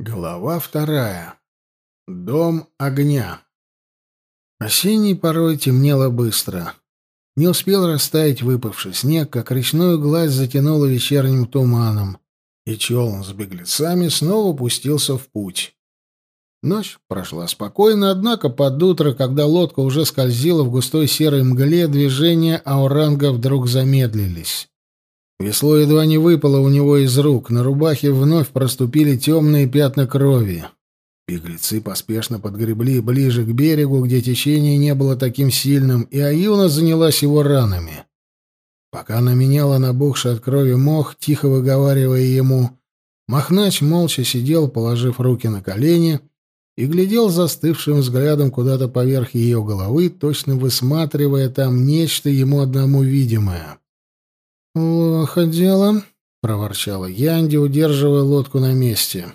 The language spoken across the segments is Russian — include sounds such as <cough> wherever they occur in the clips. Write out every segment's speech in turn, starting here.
Глава вторая. Дом огня. Осенний порой темнело быстро. Не успел растаять выпавший снег, как речную гладь затянуло вечерним туманом, и челн с беглецами снова пустился в путь. Ночь прошла спокойно, однако под утро, когда лодка уже скользила в густой серой мгле, движения ауранга вдруг замедлились. Весло едва не выпало у него из рук, на рубахе вновь проступили темные пятна крови. Беглецы поспешно подгребли ближе к берегу, где течение не было таким сильным, и Аюна занялась его ранами. Пока она меняла набухший от крови мох, тихо выговаривая ему, Махнач молча сидел, положив руки на колени, и глядел застывшим взглядом куда-то поверх ее головы, точно высматривая там нечто ему одному видимое. «Плохо дело», — проворчала Янди, удерживая лодку на месте.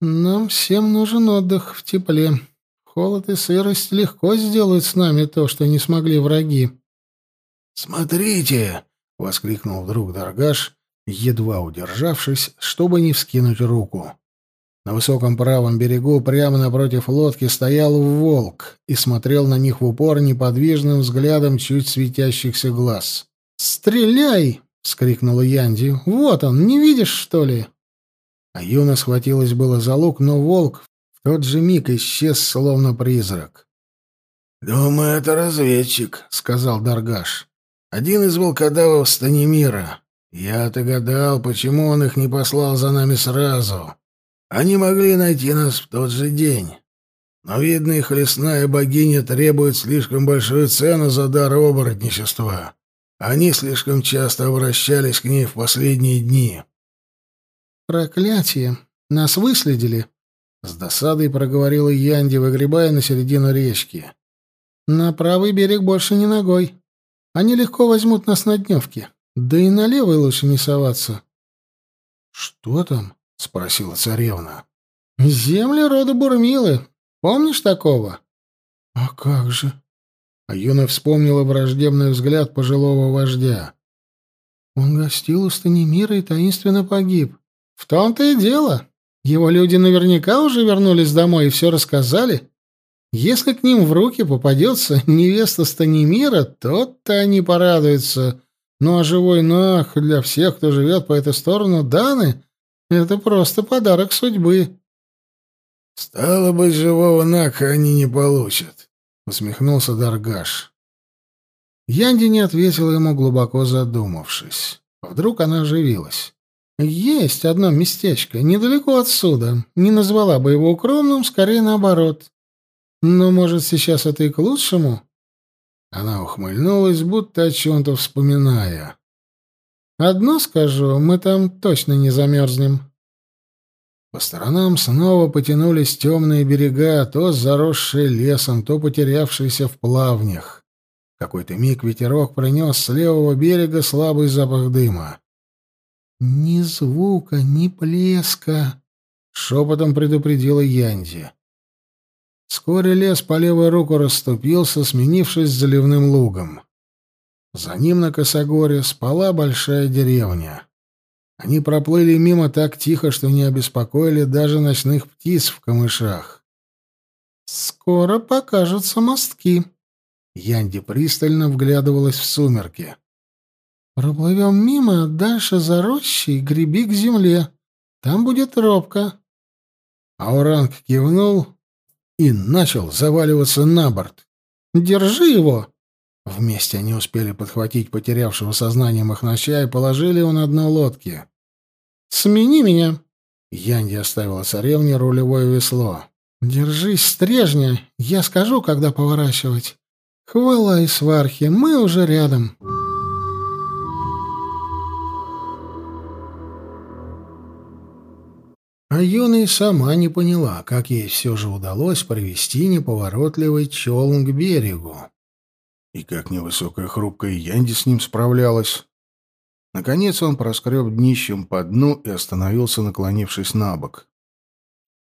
«Нам всем нужен отдых в тепле. Холод и сырость легко сделают с нами то, что не смогли враги». «Смотрите!» — воскликнул вдруг Даргаш, едва удержавшись, чтобы не вскинуть руку. На высоком правом берегу, прямо напротив лодки, стоял волк и смотрел на них в упор неподвижным взглядом чуть светящихся глаз. «Стреляй!» — вскрикнула Янди. «Вот он, не видишь, что ли?» А Юна схватилась было за лук, но волк в тот же миг исчез, словно призрак. «Думаю, это разведчик», — сказал Даргаш. «Один из волкодавов Станимира. Я-то гадал, почему он их не послал за нами сразу. Они могли найти нас в тот же день. Но, видно, их лесная богиня требует слишком большую цену за дар оборотничества. Они слишком часто обращались к ней в последние дни. «Проклятие! Нас выследили!» — с досадой проговорила Янди, выгребая на середину речки. «На правый берег больше не ногой. Они легко возьмут нас на дневке. Да и на левый лучше не соваться». «Что там?» — спросила царевна. «Земли рода Бурмилы. Помнишь такого?» «А как же?» А Юна вспомнила враждебный взгляд пожилого вождя. Он гостил у Станимира и таинственно погиб. В том-то и дело. Его люди наверняка уже вернулись домой и все рассказали. Если к ним в руки попадется невеста Станимира, то-то они порадуются. Ну а живой Нах для всех, кто живет по эту сторону Даны, это просто подарок судьбы. Стало быть, живого Наха они не получат усмехнулся Даргаш. Янди не ответила ему, глубоко задумавшись. Вдруг она оживилась. «Есть одно местечко, недалеко отсюда. Не назвала бы его укромным, скорее наоборот. Но, может, сейчас это и к лучшему?» Она ухмыльнулась, будто о чем-то вспоминая. «Одно скажу, мы там точно не замерзнем. По сторонам снова потянулись темные берега, то заросшие лесом, то потерявшиеся в плавнях. Какой-то миг ветерок принес с левого берега слабый запах дыма. «Ни звука, ни плеска», — шепотом предупредила Янди. Вскоре лес по левой руку расступился, сменившись заливным лугом. За ним на косогоре спала большая деревня. Они проплыли мимо так тихо, что не обеспокоили даже ночных птиц в камышах. «Скоро покажутся мостки». Янди пристально вглядывалась в сумерки. «Проплывем мимо, дальше за рощей, греби к земле. Там будет робко». Ауранг кивнул и начал заваливаться на борт. «Держи его!» Вместе они успели подхватить потерявшего сознание Махнача и положили его на дно лодки. «Смени меня!» Янди оставила царевне рулевое весло. «Держись, стрежня, я скажу, когда поворачивать. Хвала и свархи, мы уже рядом». А и сама не поняла, как ей все же удалось привести неповоротливый челн к берегу. И как невысокая хрупкая Янди с ним справлялась. Наконец он проскреб днищем по дну и остановился, наклонившись на бок.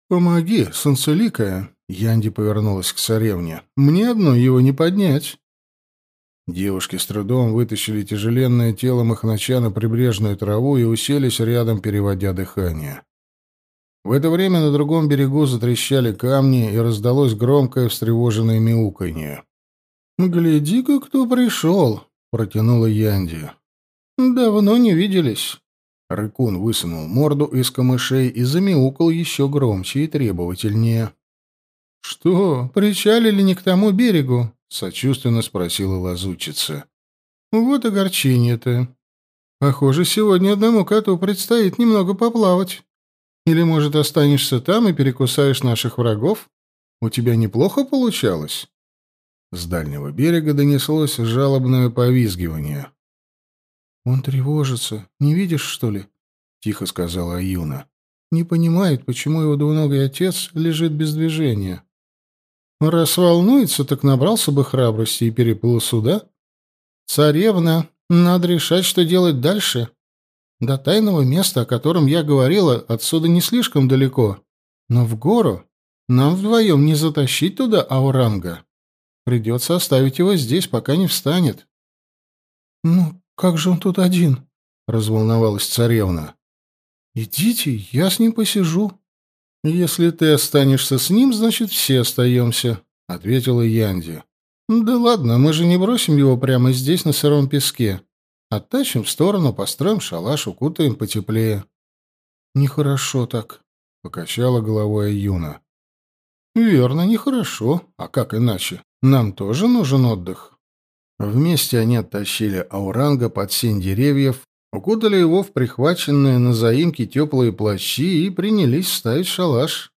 «Помоги, солнцеликая!» — Янди повернулась к царевне. «Мне одно его не поднять!» Девушки с трудом вытащили тяжеленное тело Махнача на прибрежную траву и уселись рядом, переводя дыхание. В это время на другом берегу затрещали камни, и раздалось громкое встревоженное мяуканье. «Гляди-ка, кто пришел!» — протянула Янди. «Давно не виделись». Рыкун высунул морду из камышей и замяукал еще громче и требовательнее. «Что, причалили не к тому берегу?» — сочувственно спросила лазучица. «Вот огорчение-то. Похоже, сегодня одному коту предстоит немного поплавать. Или, может, останешься там и перекусаешь наших врагов? У тебя неплохо получалось?» С дальнего берега донеслось жалобное повизгивание. «Он тревожится. Не видишь, что ли?» — тихо сказала Аюна. «Не понимает, почему его двуногий отец лежит без движения. Раз волнуется, так набрался бы храбрости и переплыл сюда. Царевна, надо решать, что делать дальше. До тайного места, о котором я говорила, отсюда не слишком далеко. Но в гору нам вдвоем не затащить туда Ауранга. Придется оставить его здесь, пока не встанет. — Ну, как же он тут один? — разволновалась царевна. — Идите, я с ним посижу. — Если ты останешься с ним, значит, все остаемся, — ответила Янди. — Да ладно, мы же не бросим его прямо здесь, на сыром песке. Оттащим в сторону, построим шалаш, укутаем потеплее. — Нехорошо так, — покачала головой Юна. — Верно, нехорошо. А как иначе? Нам тоже нужен отдых. Вместе они оттащили Ауранга под сень деревьев, укутали его в прихваченные на заимке теплые плащи и принялись ставить шалаш.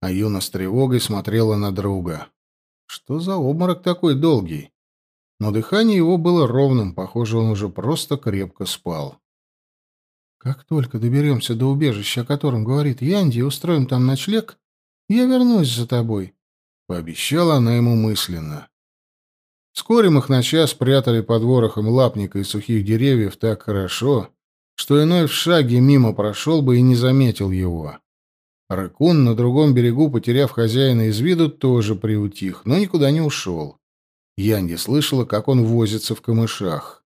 А Юна с тревогой смотрела на друга. Что за обморок такой долгий? Но дыхание его было ровным, похоже, он уже просто крепко спал. «Как только доберемся до убежища, о котором говорит Янди, и устроим там ночлег, я вернусь за тобой», Пообещала она ему мысленно. Вскоре махнача спрятали под ворохом лапника и сухих деревьев так хорошо, что иной в шаге мимо прошел бы и не заметил его. Ракун на другом берегу, потеряв хозяина из виду, тоже приутих, но никуда не ушел. Янди слышала, как он возится в камышах.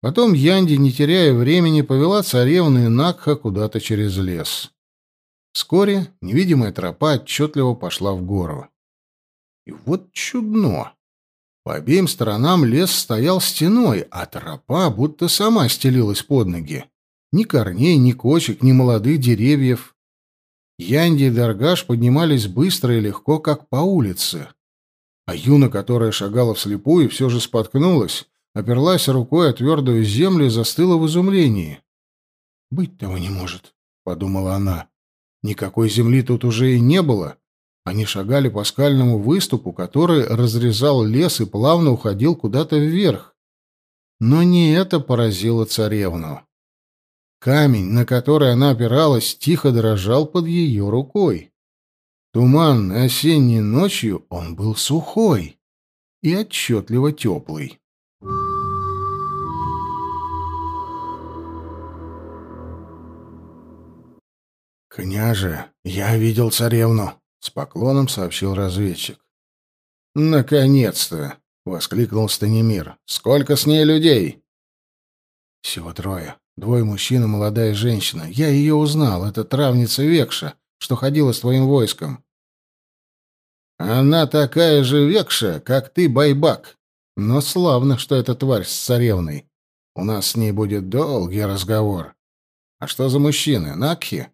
Потом Янди, не теряя времени, повела царевну и Накха куда-то через лес. Вскоре невидимая тропа отчетливо пошла в гору. И вот чудно. По обеим сторонам лес стоял стеной, а тропа будто сама стелилась под ноги. Ни корней, ни кочек, ни молодых деревьев. Янди и Даргаш поднимались быстро и легко, как по улице. А Юна, которая шагала вслепую, все же споткнулась, оперлась рукой о твердую землю и застыла в изумлении. «Быть того не может», — подумала она. Никакой земли тут уже и не было. Они шагали по скальному выступу, который разрезал лес и плавно уходил куда-то вверх. Но не это поразило царевну. Камень, на который она опиралась, тихо дрожал под ее рукой. Туманной осенней ночью он был сухой и отчетливо теплый. «Княже, я видел царевну», — с поклоном сообщил разведчик. «Наконец-то!» — воскликнул Станимир. «Сколько с ней людей?» «Всего трое. Двое мужчин и молодая женщина. Я ее узнал. Это травница Векша, что ходила с твоим войском». «Она такая же Векша, как ты, Байбак. Но славно, что эта тварь с царевной. У нас с ней будет долгий разговор. А что за мужчины? Накхи?»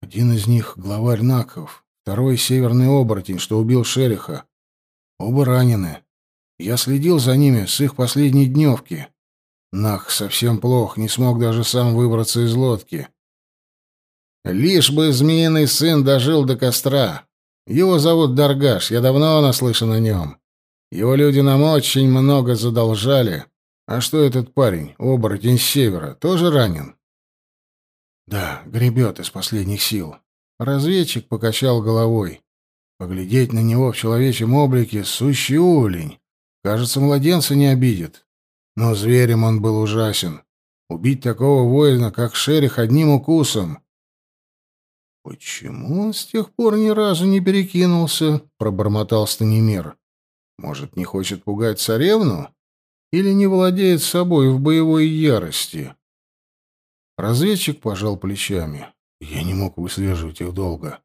Один из них — главарь Наков, второй — северный оборотень, что убил Шериха. Оба ранены. Я следил за ними с их последней дневки. Нах совсем плох, не смог даже сам выбраться из лодки. Лишь бы змеиный сын дожил до костра. Его зовут Даргаш, я давно наслышан о нем. Его люди нам очень много задолжали. А что этот парень, оборотень с севера, тоже ранен? Да, гребет из последних сил. Разведчик покачал головой. Поглядеть на него в человечьем облике — сущий улень. Кажется, младенца не обидит. Но зверем он был ужасен. Убить такого воина, как Шерих, одним укусом. «Почему он с тех пор ни разу не перекинулся?» — пробормотал Станимир. «Может, не хочет пугать царевну? Или не владеет собой в боевой ярости?» Разведчик пожал плечами. «Я не мог выслеживать их долго.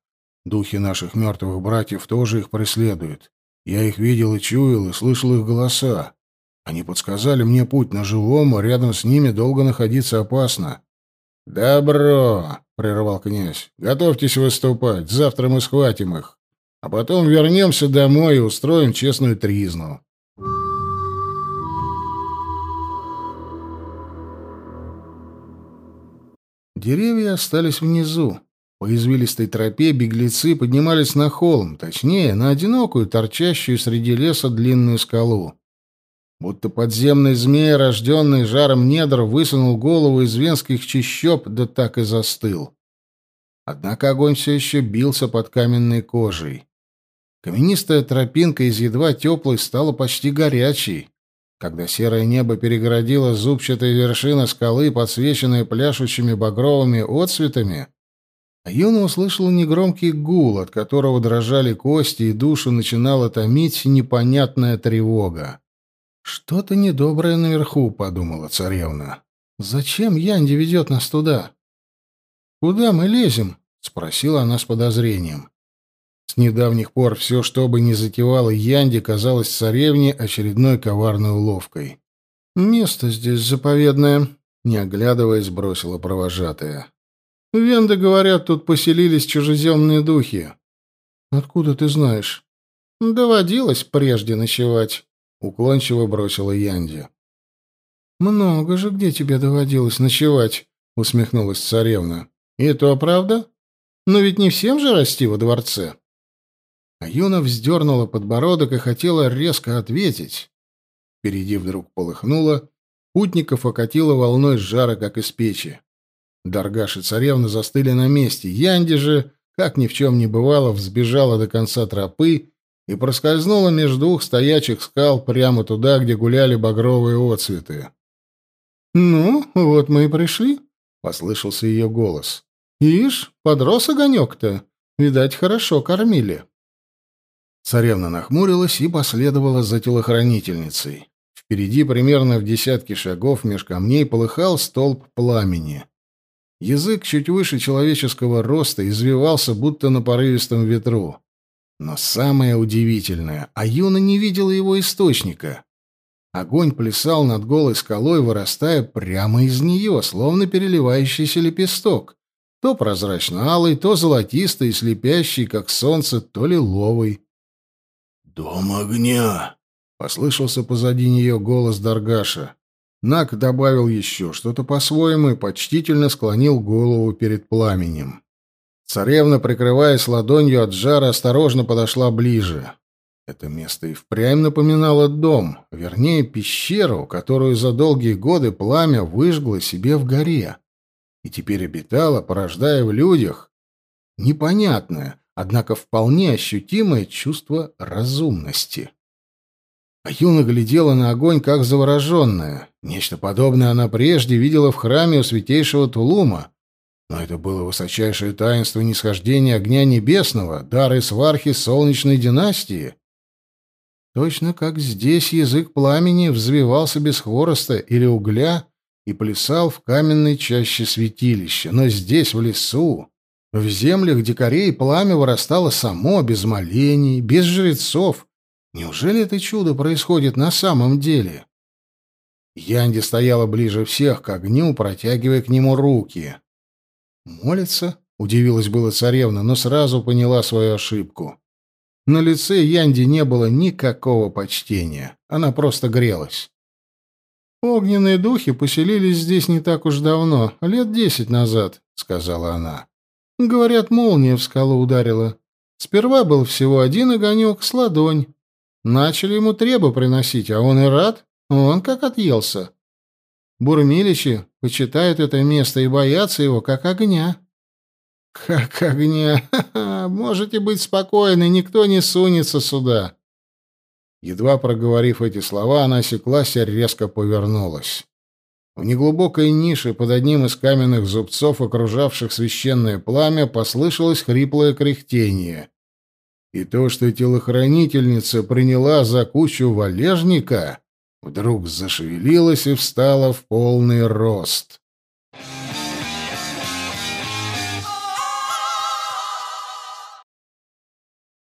Духи наших мертвых братьев тоже их преследуют. Я их видел и чуял, и слышал их голоса. Они подсказали мне путь на живом, а рядом с ними долго находиться опасно. «Добро!» — прервал князь. «Готовьтесь выступать. Завтра мы схватим их. А потом вернемся домой и устроим честную тризну». Деревья остались внизу. По извилистой тропе беглецы поднимались на холм, точнее, на одинокую, торчащую среди леса длинную скалу. Будто подземный змей, рожденный жаром недр, высунул голову из венских чащоб, да так и застыл. Однако огонь все еще бился под каменной кожей. Каменистая тропинка из едва теплой стала почти горячей. Когда серое небо перегородило зубчатая вершина скалы, подсвеченная пляшущими багровыми отцветами, а Юна услышала негромкий гул, от которого дрожали кости, и душу начинала томить непонятная тревога. «Что-то недоброе наверху», — подумала царевна. «Зачем Янди ведет нас туда?» «Куда мы лезем?» — спросила она с подозрением. С недавних пор все, что бы ни затевало Янди, казалось царевне очередной коварной уловкой. «Место здесь заповедное», — не оглядываясь, бросила провожатая. Венды, говорят, тут поселились чужеземные духи. Откуда ты знаешь? Доводилось прежде ночевать, уклончиво бросила Янди. Много же где тебе доводилось ночевать, усмехнулась царевна. И то правда? Но ведь не всем же расти во дворце. А Юна вздернула подбородок и хотела резко ответить. Впереди вдруг полыхнуло, путников окатило волной жара, как из печи. Даргаш и царевна застыли на месте. Янди же, как ни в чем не бывало, взбежала до конца тропы и проскользнула между двух стоячих скал прямо туда, где гуляли багровые отцветы. «Ну, вот мы и пришли», — послышался ее голос. «Ишь, подрос огонек-то. Видать, хорошо кормили». Царевна нахмурилась и последовала за телохранительницей. Впереди, примерно в десятке шагов, меж камней полыхал столб пламени. Язык чуть выше человеческого роста извивался, будто на порывистом ветру. Но самое удивительное, Аюна не видела его источника. Огонь плясал над голой скалой, вырастая прямо из нее, словно переливающийся лепесток. То прозрачно-алый, то золотистый слепящий, как солнце, то лиловый. «Дом огня!» — послышался позади нее голос Даргаша. Нак добавил еще что-то по-своему и почтительно склонил голову перед пламенем. Царевна, прикрываясь ладонью от жара, осторожно подошла ближе. Это место и впрямь напоминало дом, вернее, пещеру, которую за долгие годы пламя выжгло себе в горе. И теперь обитало, порождая в людях непонятное, однако вполне ощутимое чувство разумности. А Юна глядела на огонь, как завороженная. Нечто подобное она прежде видела в храме у святейшего Тулума. Но это было высочайшее таинство нисхождения огня небесного, дары свархи солнечной династии. Точно как здесь язык пламени взвивался без хвороста или угля и плясал в каменной чаще святилища. Но здесь, в лесу, в землях дикарей, пламя вырастало само, без молений, без жрецов, Неужели это чудо происходит на самом деле? Янди стояла ближе всех к огню, протягивая к нему руки. «Молится?» — удивилась была царевна, но сразу поняла свою ошибку. На лице Янди не было никакого почтения. Она просто грелась. «Огненные духи поселились здесь не так уж давно, лет десять назад», — сказала она. «Говорят, молния в скалу ударила. Сперва был всего один огонек с ладонь, Начали ему требу приносить, а он и рад. Он как отъелся. Бурмиличи почитают это место и боятся его, как огня. Как огня! <laughs> Можете быть спокойны, никто не сунется сюда. Едва проговорив эти слова, она осеклась и резко повернулась. В неглубокой нише под одним из каменных зубцов, окружавших священное пламя, послышалось хриплое кряхтение — и то, что телохранительница приняла за кучу валежника, вдруг зашевелилась и встала в полный рост.